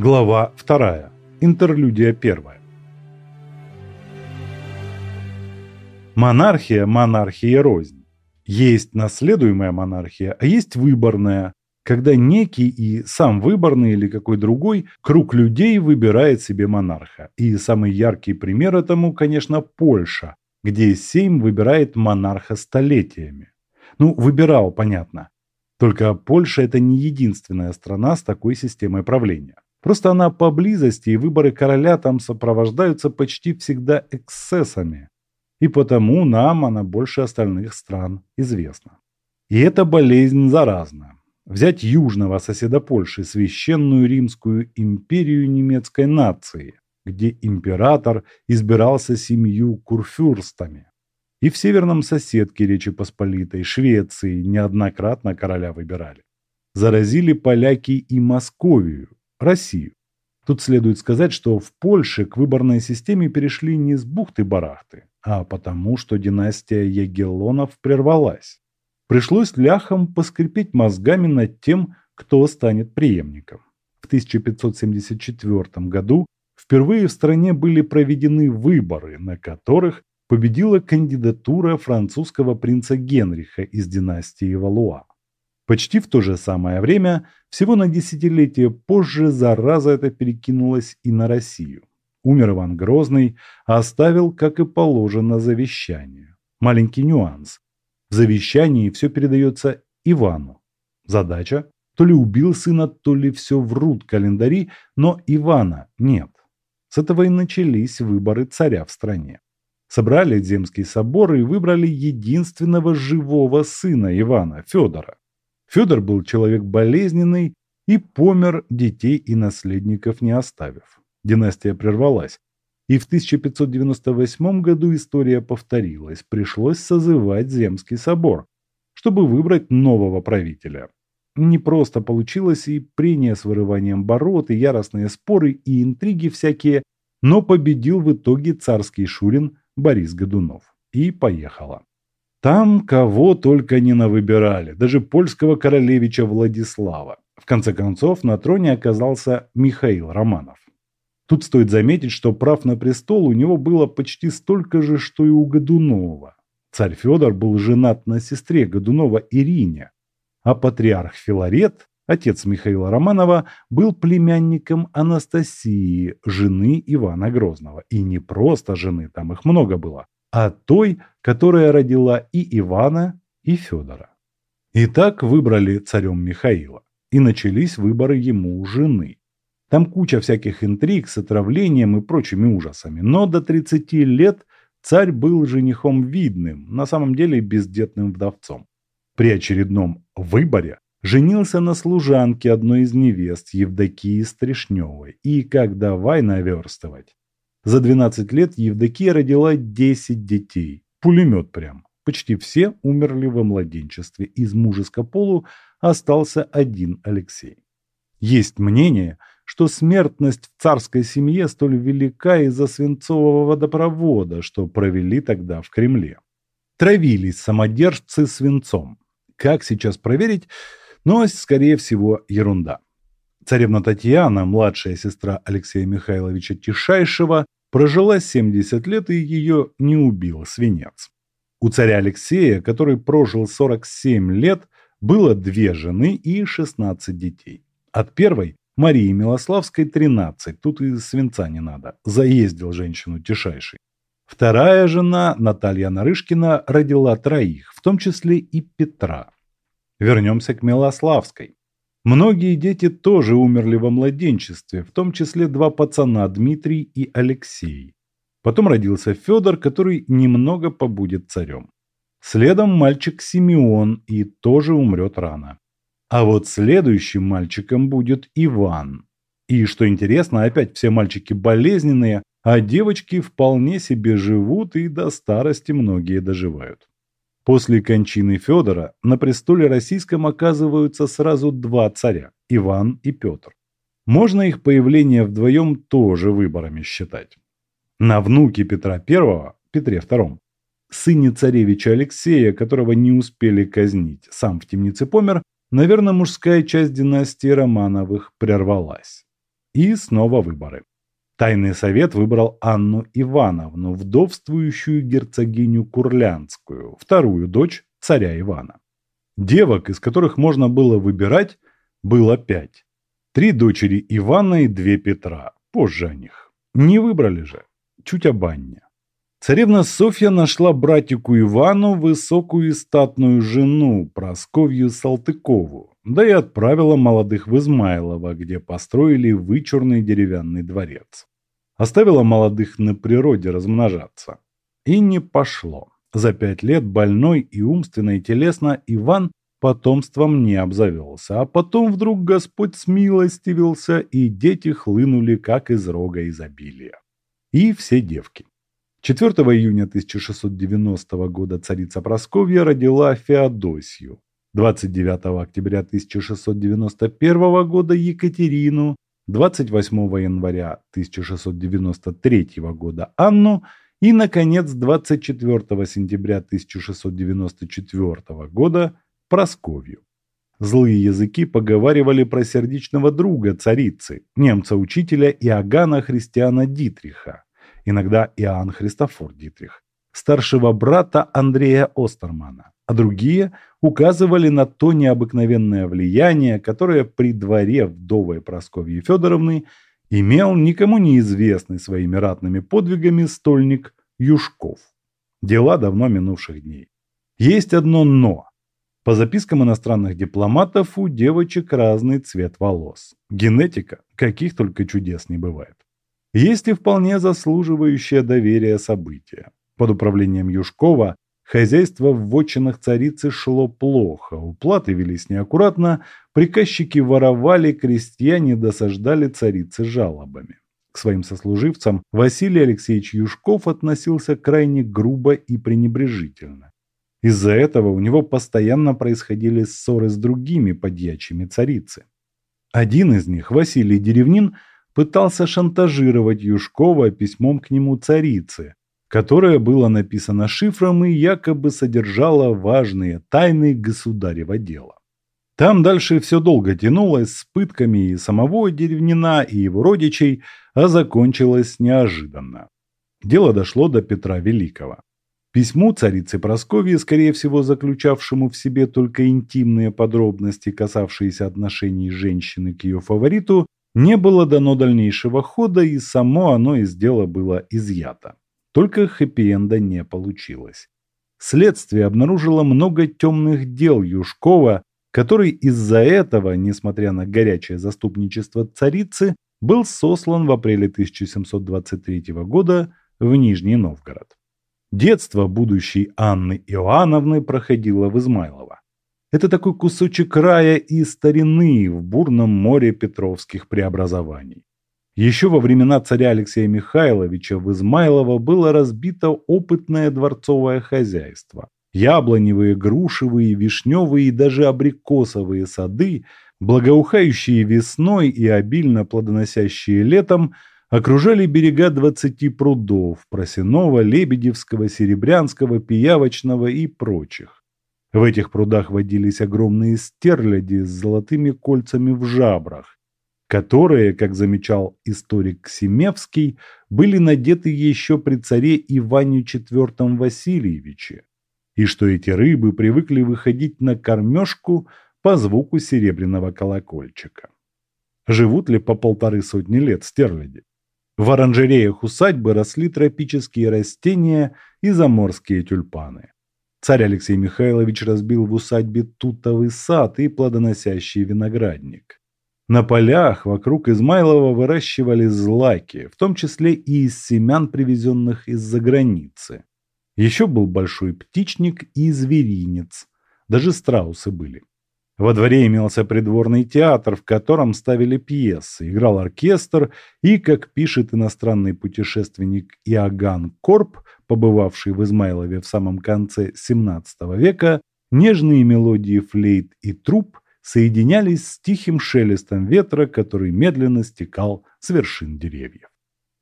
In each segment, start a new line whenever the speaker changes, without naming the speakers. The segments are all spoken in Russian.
Глава 2. Интерлюдия 1. Монархия – монархия рознь. Есть наследуемая монархия, а есть выборная, когда некий и сам выборный или какой другой круг людей выбирает себе монарха. И самый яркий пример этому, конечно, Польша, где Сейм выбирает монарха столетиями. Ну, выбирал, понятно. Только Польша – это не единственная страна с такой системой правления. Просто она поблизости, и выборы короля там сопровождаются почти всегда эксцессами. И потому нам она больше остальных стран известна. И эта болезнь заразна. Взять южного соседа Польши, священную Римскую империю немецкой нации, где император избирался семью курфюрстами. И в северном соседке Речи Посполитой, Швеции, неоднократно короля выбирали. Заразили поляки и Московию, Россию. Тут следует сказать, что в Польше к выборной системе перешли не с бухты-барахты, а потому, что династия Ягеллонов прервалась. Пришлось ляхам поскрипеть мозгами над тем, кто станет преемником. В 1574 году впервые в стране были проведены выборы, на которых победила кандидатура французского принца Генриха из династии Валуа. Почти в то же самое время, всего на десятилетие позже, зараза эта перекинулась и на Россию. Умер Иван Грозный, а оставил, как и положено, завещание. Маленький нюанс. В завещании все передается Ивану. Задача – то ли убил сына, то ли все врут календари, но Ивана нет. С этого и начались выборы царя в стране. Собрали Земский собор и выбрали единственного живого сына Ивана, Федора. Федор был человек болезненный и помер, детей и наследников не оставив. Династия прервалась. И в 1598 году история повторилась. Пришлось созывать Земский собор, чтобы выбрать нового правителя. Не просто получилось и прения с вырыванием бород, и яростные споры, и интриги всякие, но победил в итоге царский шурин Борис Годунов. И поехала. Там кого только не навыбирали, даже польского королевича Владислава. В конце концов, на троне оказался Михаил Романов. Тут стоит заметить, что прав на престол у него было почти столько же, что и у Годунова. Царь Федор был женат на сестре Годунова Ирине, а патриарх Филарет, отец Михаила Романова, был племянником Анастасии, жены Ивана Грозного. И не просто жены, там их много было, а той, которая родила и Ивана, и Федора. И так выбрали царем Михаила, и начались выборы ему жены. Там куча всяких интриг с отравлением и прочими ужасами, но до 30 лет царь был женихом видным, на самом деле бездетным вдовцом. При очередном выборе женился на служанке одной из невест Евдокии Стришневой и как давай наверстывать. За 12 лет Евдокия родила 10 детей. Пулемет прям. Почти все умерли во младенчестве. Из мужеско полу остался один Алексей. Есть мнение, что смертность в царской семье столь велика из-за свинцового водопровода, что провели тогда в Кремле. Травились самодержцы свинцом. Как сейчас проверить? Но, скорее всего, ерунда. Царевна Татьяна, младшая сестра Алексея Михайловича Тишайшего, Прожила 70 лет и ее не убил свинец. У царя Алексея, который прожил 47 лет, было две жены и 16 детей. От первой, Марии Милославской, 13, тут и свинца не надо, заездил женщину тишайший. Вторая жена, Наталья Нарышкина, родила троих, в том числе и Петра. Вернемся к Милославской. Многие дети тоже умерли во младенчестве, в том числе два пацана Дмитрий и Алексей. Потом родился Федор, который немного побудет царем. Следом мальчик Симеон и тоже умрет рано. А вот следующим мальчиком будет Иван. И что интересно, опять все мальчики болезненные, а девочки вполне себе живут и до старости многие доживают. После кончины Федора на престоле российском оказываются сразу два царя – Иван и Петр. Можно их появление вдвоем тоже выборами считать. На внуке Петра I, Петре II, сыне царевича Алексея, которого не успели казнить, сам в темнице помер, наверное, мужская часть династии Романовых прервалась. И снова выборы. Тайный совет выбрал Анну Ивановну, вдовствующую герцогиню Курлянскую, вторую дочь царя Ивана. Девок, из которых можно было выбирать, было пять. Три дочери Ивана и две Петра, позже о них. Не выбрали же, чуть об Анне. Царевна Софья нашла братику Ивану высокую и статную жену, Просковью Салтыкову, да и отправила молодых в Измайлово, где построили вычурный деревянный дворец. Оставила молодых на природе размножаться. И не пошло. За пять лет больной и умственно и телесно Иван потомством не обзавелся, а потом вдруг Господь смилостивился, и дети хлынули, как из рога изобилия. И все девки. 4 июня 1690 года царица Просковья родила Феодосию, 29 октября 1691 года Екатерину, 28 января 1693 года Анну и, наконец, 24 сентября 1694 года Просковью. Злые языки поговаривали про сердечного друга царицы, немца-учителя Иоганна Христиана Дитриха, иногда Иоанн Христофор Дитрих, старшего брата Андрея Остермана, а другие указывали на то необыкновенное влияние, которое при дворе вдовой Прасковьи Федоровны имел никому неизвестный своими ратными подвигами стольник Юшков. Дела давно минувших дней. Есть одно «но». По запискам иностранных дипломатов у девочек разный цвет волос. Генетика, каких только чудес не бывает. Есть и вполне заслуживающее доверия события. Под управлением Юшкова хозяйство в вотчинах царицы шло плохо, уплаты велись неаккуратно, приказчики воровали, крестьяне досаждали царицы жалобами. К своим сослуживцам Василий Алексеевич Юшков относился крайне грубо и пренебрежительно. Из-за этого у него постоянно происходили ссоры с другими подьячими царицы. Один из них, Василий Деревнин, пытался шантажировать Юшкова письмом к нему царицы, которое было написано шифром и якобы содержало важные тайны государева дела. Там дальше все долго тянулось с пытками и самого деревнина, и его родичей, а закончилось неожиданно. Дело дошло до Петра Великого. Письму царицы Прасковьи, скорее всего заключавшему в себе только интимные подробности, касавшиеся отношений женщины к ее фавориту, не было дано дальнейшего хода, и само оно из дела было изъято. Только хэппи-энда не получилось. Следствие обнаружило много темных дел Юшкова, который из-за этого, несмотря на горячее заступничество царицы, был сослан в апреле 1723 года в Нижний Новгород. Детство будущей Анны Иоанновны проходило в Измайлово. Это такой кусочек рая и старины в бурном море петровских преобразований. Еще во времена царя Алексея Михайловича в Измайлово было разбито опытное дворцовое хозяйство. Яблоневые, грушевые, вишневые и даже абрикосовые сады, благоухающие весной и обильно плодоносящие летом, окружали берега двадцати прудов – Просинова, Лебедевского, Серебрянского, Пиявочного и прочих. В этих прудах водились огромные стерляди с золотыми кольцами в жабрах, которые, как замечал историк Семевский, были надеты еще при царе Иване IV Васильевиче, и что эти рыбы привыкли выходить на кормежку по звуку серебряного колокольчика. Живут ли по полторы сотни лет стерляди? В оранжереях усадьбы росли тропические растения и заморские тюльпаны. Царь Алексей Михайлович разбил в усадьбе тутовый сад и плодоносящий виноградник. На полях вокруг Измайлова выращивали злаки, в том числе и из семян, привезенных из-за границы. Еще был большой птичник и зверинец. Даже страусы были. Во дворе имелся придворный театр, в котором ставили пьесы, играл оркестр и, как пишет иностранный путешественник Иоганн Корп, побывавший в Измайлове в самом конце XVII века, нежные мелодии флейт и труб соединялись с тихим шелестом ветра, который медленно стекал с вершин деревьев.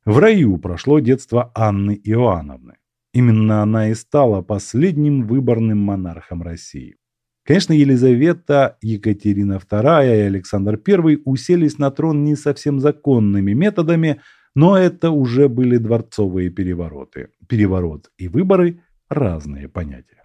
В раю прошло детство Анны Иоанновны. Именно она и стала последним выборным монархом России. Конечно, Елизавета, Екатерина II и Александр I уселись на трон не совсем законными методами, но это уже были дворцовые перевороты. Переворот и выборы – разные понятия.